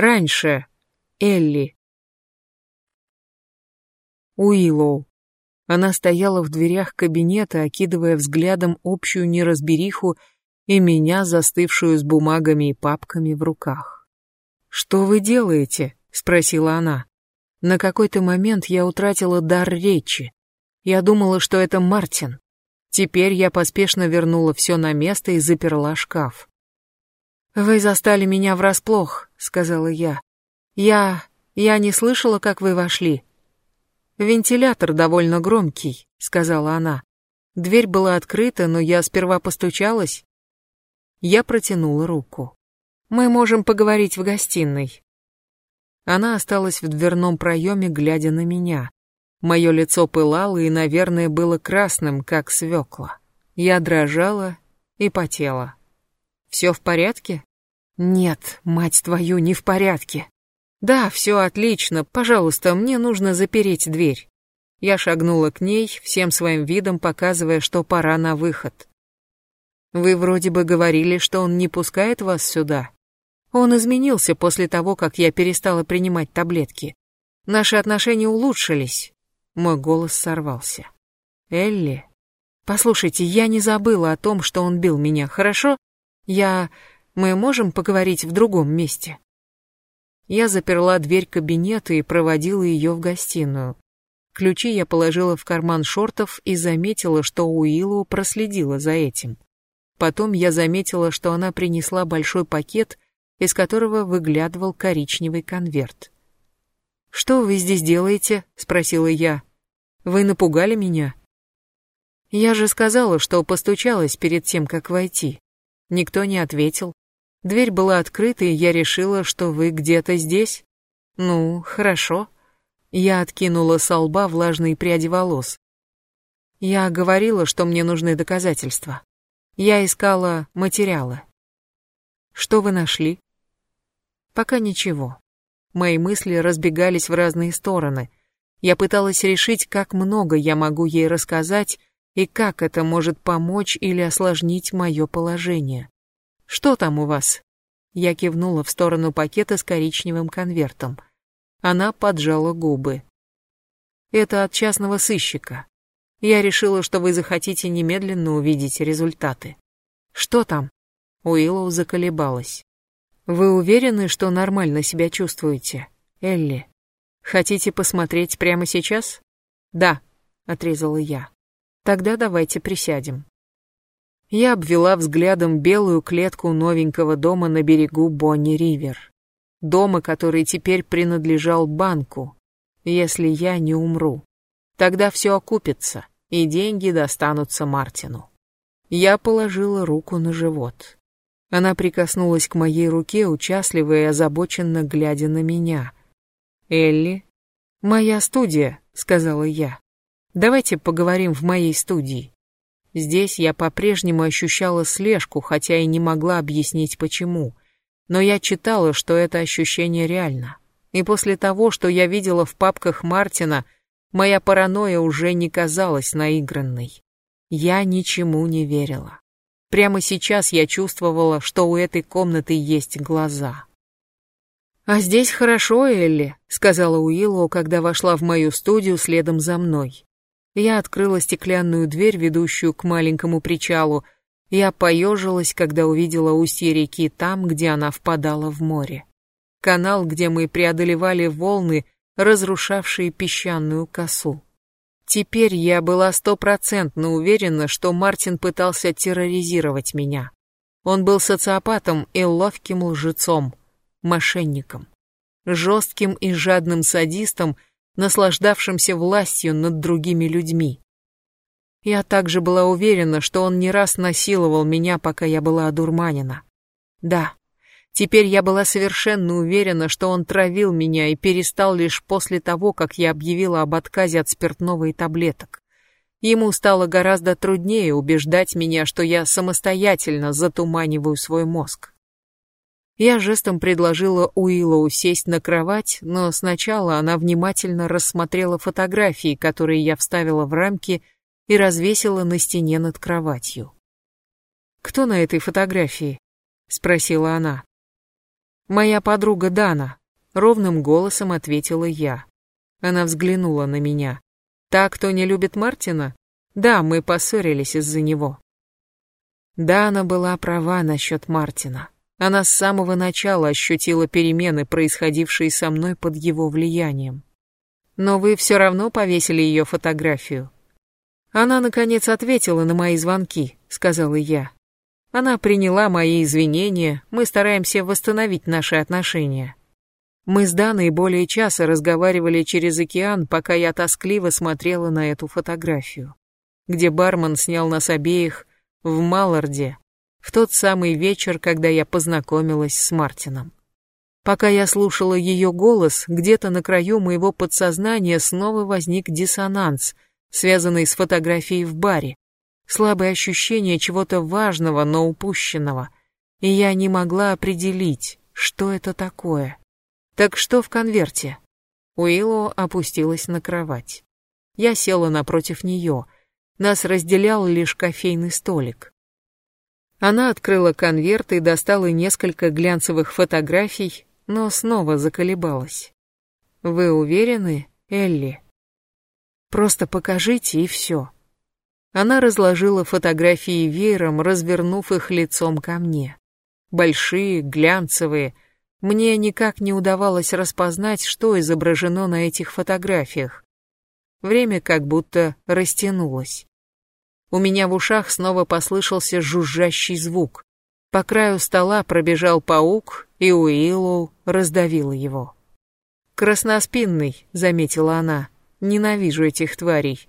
Раньше. Элли. Уиллоу. Она стояла в дверях кабинета, окидывая взглядом общую неразбериху и меня, застывшую с бумагами и папками в руках. «Что вы делаете?» — спросила она. На какой-то момент я утратила дар речи. Я думала, что это Мартин. Теперь я поспешно вернула все на место и заперла шкаф. «Вы застали меня врасплох», — сказала я. «Я... я не слышала, как вы вошли». «Вентилятор довольно громкий», — сказала она. Дверь была открыта, но я сперва постучалась. Я протянула руку. «Мы можем поговорить в гостиной». Она осталась в дверном проеме, глядя на меня. Мое лицо пылало и, наверное, было красным, как свекла. Я дрожала и потела. «Все в порядке?» Нет, мать твою, не в порядке. Да, все отлично, пожалуйста, мне нужно запереть дверь. Я шагнула к ней, всем своим видом показывая, что пора на выход. Вы вроде бы говорили, что он не пускает вас сюда. Он изменился после того, как я перестала принимать таблетки. Наши отношения улучшились. Мой голос сорвался. Элли, послушайте, я не забыла о том, что он бил меня, хорошо? Я... Мы можем поговорить в другом месте?» Я заперла дверь кабинета и проводила ее в гостиную. Ключи я положила в карман шортов и заметила, что Уиллу проследила за этим. Потом я заметила, что она принесла большой пакет, из которого выглядывал коричневый конверт. «Что вы здесь делаете?» — спросила я. «Вы напугали меня?» «Я же сказала, что постучалась перед тем, как войти. Никто не ответил. Дверь была открыта, и я решила, что вы где-то здесь. Ну, хорошо. Я откинула со лба влажные пряди волос. Я говорила, что мне нужны доказательства. Я искала материалы. Что вы нашли? Пока ничего. Мои мысли разбегались в разные стороны. Я пыталась решить, как много я могу ей рассказать и как это может помочь или осложнить мое положение. «Что там у вас?» Я кивнула в сторону пакета с коричневым конвертом. Она поджала губы. «Это от частного сыщика. Я решила, что вы захотите немедленно увидеть результаты». «Что там?» Уиллоу заколебалась. «Вы уверены, что нормально себя чувствуете, Элли? Хотите посмотреть прямо сейчас?» «Да», — отрезала я. «Тогда давайте присядем». Я обвела взглядом белую клетку новенького дома на берегу Бонни-Ривер. Дома, который теперь принадлежал банку, если я не умру. Тогда все окупится, и деньги достанутся Мартину. Я положила руку на живот. Она прикоснулась к моей руке, участливо и озабоченно глядя на меня. «Элли?» «Моя студия», — сказала я. «Давайте поговорим в моей студии». Здесь я по-прежнему ощущала слежку, хотя и не могла объяснить почему. Но я читала, что это ощущение реально. И после того, что я видела в папках Мартина, моя паранойя уже не казалась наигранной. Я ничему не верила. Прямо сейчас я чувствовала, что у этой комнаты есть глаза. «А здесь хорошо, Элли», — сказала Уиллоу, когда вошла в мою студию следом за мной. Я открыла стеклянную дверь, ведущую к маленькому причалу. Я поежилась, когда увидела устье реки там, где она впадала в море. Канал, где мы преодолевали волны, разрушавшие песчаную косу. Теперь я была стопроцентно уверена, что Мартин пытался терроризировать меня. Он был социопатом и ловким лжецом, мошенником, жестким и жадным садистом, наслаждавшимся властью над другими людьми. Я также была уверена, что он не раз насиловал меня, пока я была одурманена. Да, теперь я была совершенно уверена, что он травил меня и перестал лишь после того, как я объявила об отказе от спиртного и таблеток. Ему стало гораздо труднее убеждать меня, что я самостоятельно затуманиваю свой мозг. Я жестом предложила Уиллоу сесть на кровать, но сначала она внимательно рассмотрела фотографии, которые я вставила в рамки и развесила на стене над кроватью. «Кто на этой фотографии?» — спросила она. «Моя подруга Дана», — ровным голосом ответила я. Она взглянула на меня. «Та, кто не любит Мартина? Да, мы поссорились из-за него». Дана была права насчет Мартина. Она с самого начала ощутила перемены, происходившие со мной под его влиянием. Но вы все равно повесили ее фотографию. Она, наконец, ответила на мои звонки, сказала я. Она приняла мои извинения, мы стараемся восстановить наши отношения. Мы с Даной более часа разговаривали через океан, пока я тоскливо смотрела на эту фотографию, где бармен снял нас обеих в Малларде в тот самый вечер, когда я познакомилась с Мартином. Пока я слушала ее голос, где-то на краю моего подсознания снова возник диссонанс, связанный с фотографией в баре, слабое ощущение чего-то важного, но упущенного, и я не могла определить, что это такое. Так что в конверте? Уилло опустилась на кровать. Я села напротив нее. Нас разделял лишь кофейный столик. Она открыла конверт и достала несколько глянцевых фотографий, но снова заколебалась. «Вы уверены, Элли?» «Просто покажите и все», она разложила фотографии веером, развернув их лицом ко мне. Большие, глянцевые. Мне никак не удавалось распознать, что изображено на этих фотографиях. Время как будто растянулось. У меня в ушах снова послышался жужжащий звук. По краю стола пробежал паук, и Уиллоу раздавила его. «Красноспинный», — заметила она, — «ненавижу этих тварей.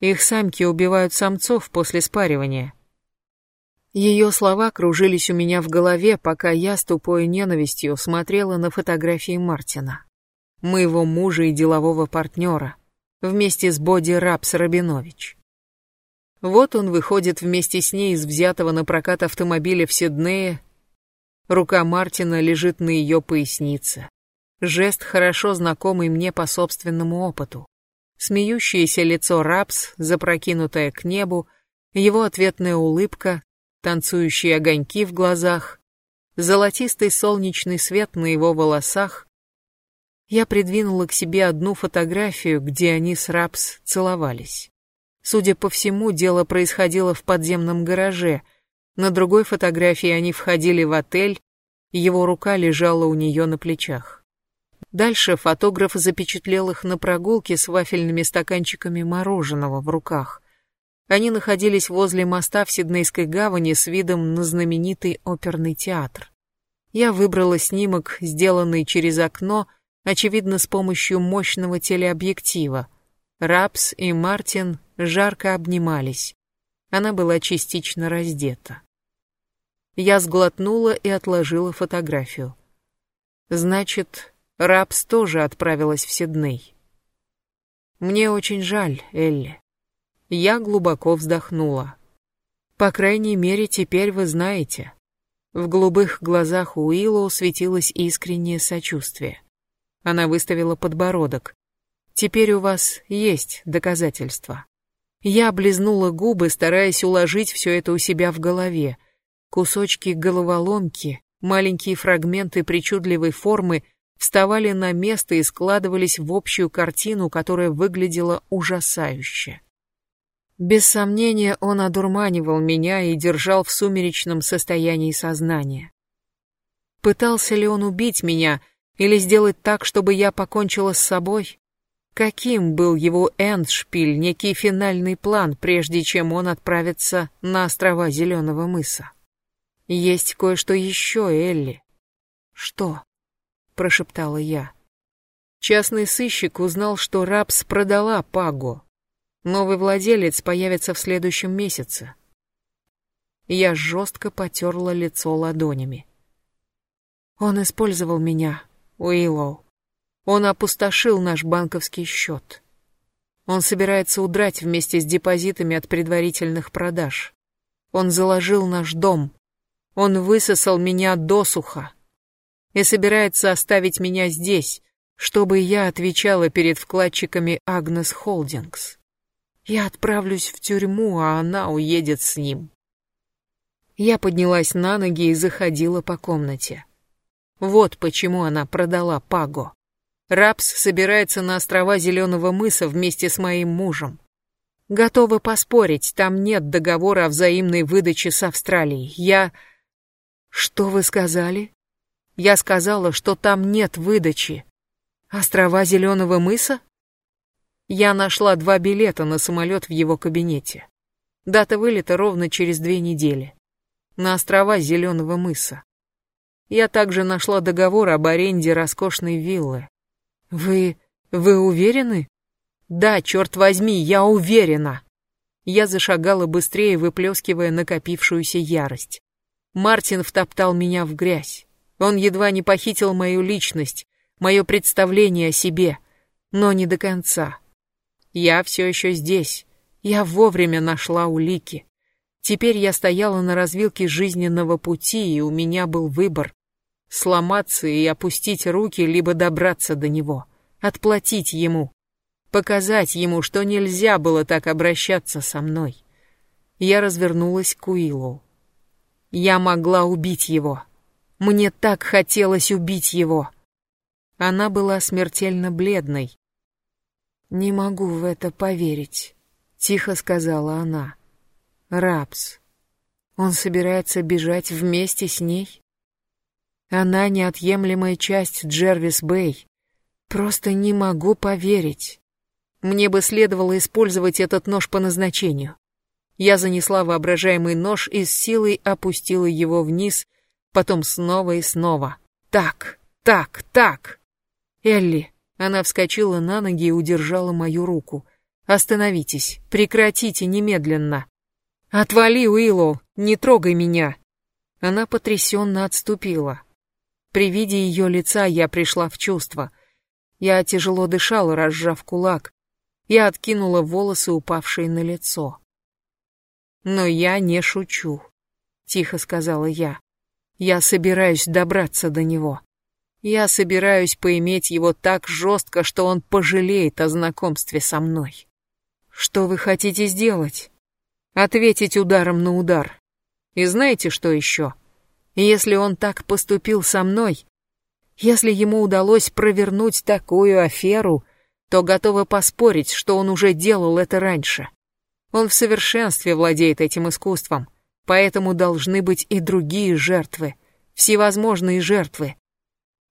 Их самки убивают самцов после спаривания. Ее слова кружились у меня в голове, пока я с тупой ненавистью смотрела на фотографии Мартина. Моего мужа и делового партнера, вместе с Боди Рапс Рабинович. Вот он выходит вместе с ней из взятого на прокат автомобиля в Сиднее. Рука Мартина лежит на ее пояснице. Жест, хорошо знакомый мне по собственному опыту смеющееся лицо Рапс, запрокинутое к небу, его ответная улыбка, танцующие огоньки в глазах, золотистый солнечный свет на его волосах. Я придвинула к себе одну фотографию, где они с Рапс целовались. Судя по всему, дело происходило в подземном гараже. На другой фотографии они входили в отель, его рука лежала у нее на плечах. Дальше фотограф запечатлел их на прогулке с вафельными стаканчиками мороженого в руках. Они находились возле моста в Сиднейской гавани с видом на знаменитый оперный театр. Я выбрала снимок, сделанный через окно, очевидно, с помощью мощного телеобъектива. Рапс и Мартин жарко обнимались. Она была частично раздета. Я сглотнула и отложила фотографию. Значит, Рапс тоже отправилась в Сидней. Мне очень жаль, Элли. Я глубоко вздохнула. По крайней мере, теперь вы знаете. В голубых глазах Уиллоу светилось искреннее сочувствие. Она выставила подбородок. Теперь у вас есть доказательства. Я облизнула губы, стараясь уложить все это у себя в голове. Кусочки головоломки, маленькие фрагменты причудливой формы вставали на место и складывались в общую картину, которая выглядела ужасающе. Без сомнения, он одурманивал меня и держал в сумеречном состоянии сознания. Пытался ли он убить меня или сделать так, чтобы я покончила с собой? Каким был его эндшпиль, некий финальный план, прежде чем он отправится на острова Зеленого мыса? Есть кое-что еще, Элли. Что? прошептала я. Частный сыщик узнал, что Рапс продала Паго. Новый владелец появится в следующем месяце. Я жестко потерла лицо ладонями. Он использовал меня, Уиллоу. Он опустошил наш банковский счет. Он собирается удрать вместе с депозитами от предварительных продаж. Он заложил наш дом. Он высосал меня досуха и собирается оставить меня здесь, чтобы я отвечала перед вкладчиками Агнес Холдингс. Я отправлюсь в тюрьму, а она уедет с ним. Я поднялась на ноги и заходила по комнате. Вот почему она продала Паго. Рапс собирается на острова Зеленого мыса вместе с моим мужем. Готова поспорить, там нет договора о взаимной выдаче с Австралией. Я... Что вы сказали? Я сказала, что там нет выдачи. Острова Зеленого мыса? Я нашла два билета на самолет в его кабинете. Дата вылета ровно через две недели. На острова Зеленого мыса. Я также нашла договор об аренде роскошной виллы. Вы... вы уверены? Да, черт возьми, я уверена. Я зашагала быстрее, выплескивая накопившуюся ярость. Мартин втоптал меня в грязь. Он едва не похитил мою личность, мое представление о себе, но не до конца. Я все еще здесь. Я вовремя нашла улики. Теперь я стояла на развилке жизненного пути, и у меня был выбор сломаться и опустить руки, либо добраться до него, отплатить ему, показать ему, что нельзя было так обращаться со мной. Я развернулась к Уиллу. Я могла убить его. Мне так хотелось убить его. Она была смертельно бледной. «Не могу в это поверить», — тихо сказала она. «Рапс, он собирается бежать вместе с ней?» Она неотъемлемая часть Джервис Бэй. Просто не могу поверить. Мне бы следовало использовать этот нож по назначению. Я занесла воображаемый нож и с силой опустила его вниз, потом снова и снова. Так, так, так. Элли. Она вскочила на ноги и удержала мою руку. Остановитесь, прекратите немедленно. Отвали, Уиллоу, не трогай меня. Она потрясенно отступила. При виде ее лица я пришла в чувство. Я тяжело дышала, разжав кулак. Я откинула волосы, упавшие на лицо. «Но я не шучу», — тихо сказала я. «Я собираюсь добраться до него. Я собираюсь поиметь его так жестко, что он пожалеет о знакомстве со мной. Что вы хотите сделать? Ответить ударом на удар. И знаете, что еще? Если он так поступил со мной, если ему удалось провернуть такую аферу, то готова поспорить, что он уже делал это раньше. Он в совершенстве владеет этим искусством, поэтому должны быть и другие жертвы, всевозможные жертвы.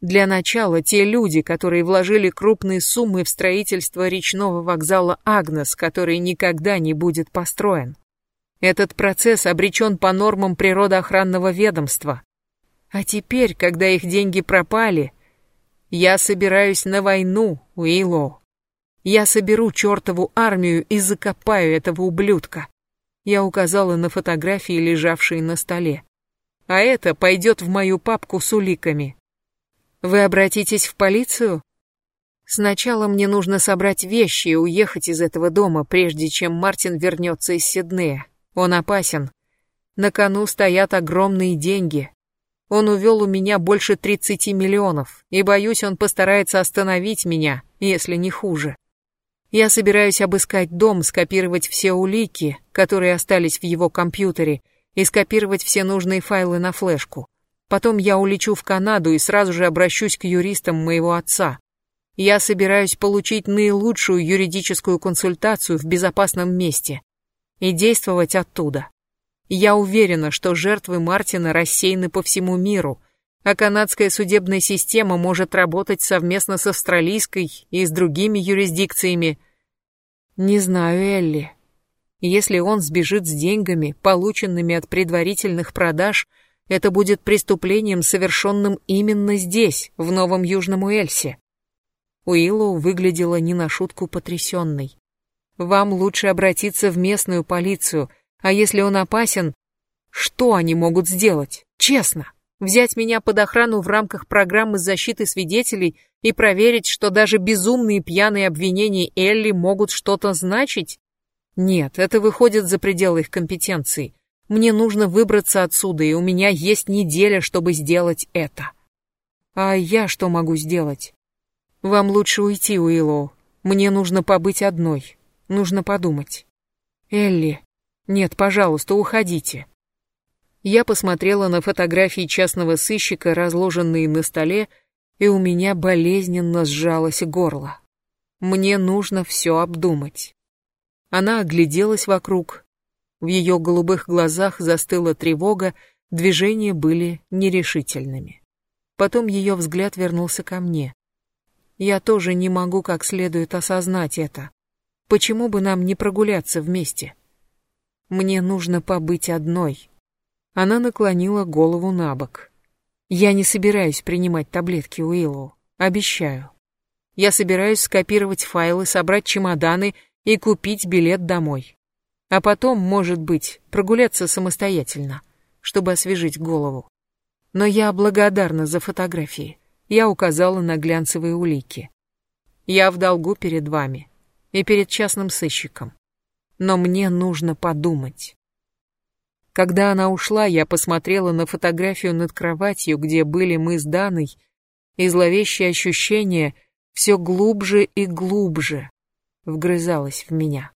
Для начала те люди, которые вложили крупные суммы в строительство речного вокзала Агнес, который никогда не будет построен. Этот процесс обречен по нормам природоохранного ведомства. А теперь, когда их деньги пропали, я собираюсь на войну, Уиллоу. Я соберу чертову армию и закопаю этого ублюдка. Я указала на фотографии, лежавшие на столе. А это пойдет в мою папку с уликами. Вы обратитесь в полицию? Сначала мне нужно собрать вещи и уехать из этого дома, прежде чем Мартин вернется из Сиднея. Он опасен. На кону стоят огромные деньги. Он увел у меня больше 30 миллионов, и боюсь, он постарается остановить меня, если не хуже. Я собираюсь обыскать дом, скопировать все улики, которые остались в его компьютере, и скопировать все нужные файлы на флешку. Потом я улечу в Канаду и сразу же обращусь к юристам моего отца. Я собираюсь получить наилучшую юридическую консультацию в безопасном месте и действовать оттуда. Я уверена, что жертвы Мартина рассеяны по всему миру, а канадская судебная система может работать совместно с австралийской и с другими юрисдикциями. Не знаю, Элли. Если он сбежит с деньгами, полученными от предварительных продаж, это будет преступлением, совершенным именно здесь, в Новом Южном Уэльсе. Уиллоу выглядела не на шутку потрясенной. Вам лучше обратиться в местную полицию, а если он опасен, что они могут сделать? Честно, взять меня под охрану в рамках программы защиты свидетелей и проверить, что даже безумные пьяные обвинения Элли могут что-то значить? Нет, это выходит за пределы их компетенции. Мне нужно выбраться отсюда, и у меня есть неделя, чтобы сделать это. А я что могу сделать? Вам лучше уйти, Уиллоу. Мне нужно побыть одной. Нужно подумать. Элли. Нет, пожалуйста, уходите. Я посмотрела на фотографии частного сыщика, разложенные на столе, и у меня болезненно сжалось горло. Мне нужно все обдумать. Она огляделась вокруг. В ее голубых глазах застыла тревога, движения были нерешительными. Потом ее взгляд вернулся ко мне. Я тоже не могу как следует осознать это. Почему бы нам не прогуляться вместе? Мне нужно побыть одной. Она наклонила голову на бок. Я не собираюсь принимать таблетки Уиллоу. Обещаю. Я собираюсь скопировать файлы, собрать чемоданы и купить билет домой. А потом, может быть, прогуляться самостоятельно, чтобы освежить голову. Но я благодарна за фотографии. Я указала на глянцевые улики. Я в долгу перед вами и перед частным сыщиком. Но мне нужно подумать. Когда она ушла, я посмотрела на фотографию над кроватью, где были мы с Даной, и зловещее ощущение все глубже и глубже вгрызалось в меня.